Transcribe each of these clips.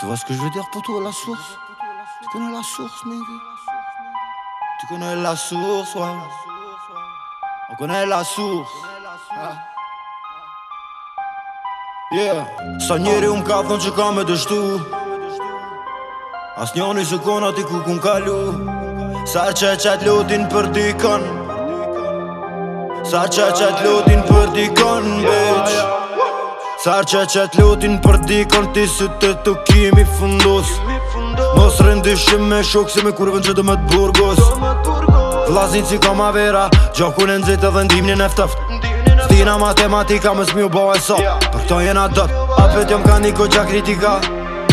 Tu vois ce que je veux dire pour toi la source Tu connais la source nigga Tu connais la source ouais On connaît la source Yeah Sa njeri um ka thon që ka me dështu As njani se kon ati ku kun kalu Sa që qatë lotin për dikon Sa që qatë lotin për dikon Sar që që lutin për dikon ti së të të kimi fundos Mos rëndishim me shok si me kurve që të më të burgos Vlasin si ka ma vera, gjokun e në edhe dhe ndimni në Stina matematika më smi u bo e sot, për këto jena dot Apet jom ka një koqa kritika,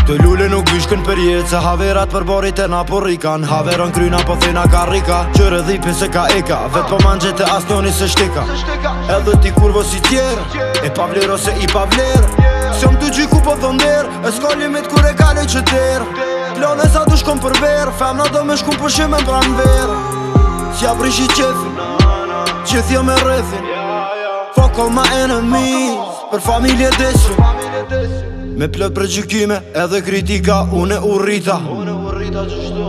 Të lullin nuk bishkën për jetë Se haverat për borit e na porrikan Haveron kryna po ka karrika Qërë dhipin se ka eka Vetë po manxhe të toni se shtika Edhe ti kurvo si tjerë E pavler ose i pavler Se më të gjiku po thonder E s'ka limit kur e kale që tërë Plone sa du shkom për verë Femna do me shku për shime në pranë verë Sja prish i qefin Qethjo me rethin Fuck all my enemies Për familje deshën Me plot për gjykime edhe kritika Unë e urrita Unë e urrita që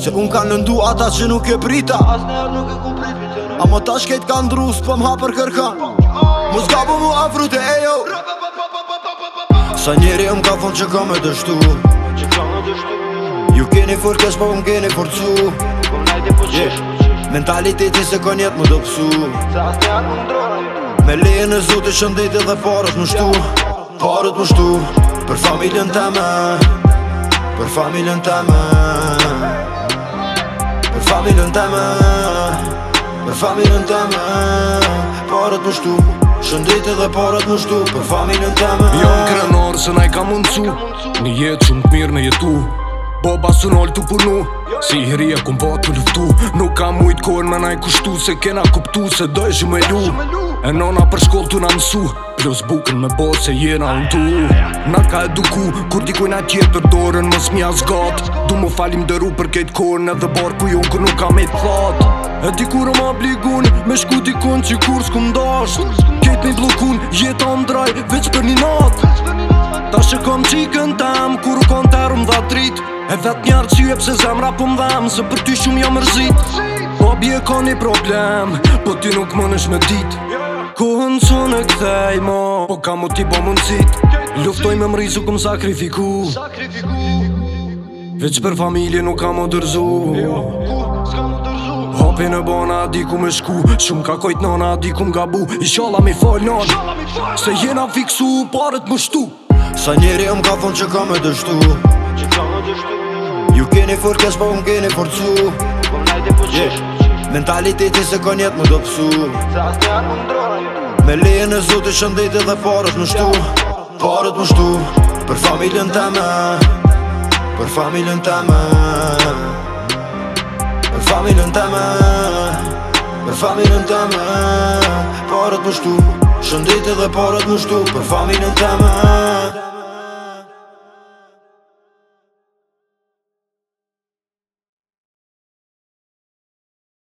Se unë kanë nëndu ata që nuk e prita As në arë nuk e ku prit A më tash kejt kanë ndru, së pëm kërkan Më s'ka bu mu afru të e jo Sa njeri e më ka thonë që ka me dështu Ju keni furkes po, po, po, po më keni furcu yeah. Mentaliteti se kon jetë më dopsu Me leje në zutë që shëndetit dhe parës më shtu Parët më shtu Për familjen të me Për familjen të me Për familjen të me Për familjen të me Parët më shtu Shëndit edhe parët më shtu Për familjen të me Jo në krenor se na i ka mundcu Një jetë shumë të mirë me jetu Boba së nëllë të punu Si hiri e ku m'ba të luftu Nuk ka mujtë kohën me na i kushtu Se kena kuptu se do e e lu E nona për shkollë të në mësu Kdo zbukën me botë se jena në du Na ka eduku, kur dikuj na tjetër dorën Mës mja zgat Du më falim dëru për kejt korën Edhe barë ku jonë kur nuk kam e thot E dikur më obligun Me shku dikun që kur s'ku mdash Kejt mi blokun, jetë andraj veç për një nat Ta shë kom qikën tam Kur u kon të rëm dha trit E vet njarë që jep se zemra po më Se për ty shumë jam rëzit Po bje ka një problem Po ty nuk më nësh me dit ku hënë në kthej mo Po ka mu t'i bo mundë cit Luftoj me mri su këm sakrifiku Veç për familje nuk ka mu dërzu Hopi në bona di ku me shku Shumë ka kojt nona di ku m'ga bu I shalla mi fol non Se jena fiksu parët më shtu Sa njeri e m'ka thonë që ka me dështu Ju keni forkes pa po unë forcu Mentaliteti se kon jetë më do pësu Sa më Me leje në zotit që dhe parët më shtu Parët më shtu Për familjen të me Për familjen të me Për familjen të me Për familjen të me Parët më shtu Shëndit edhe parët më shtu për familjen të me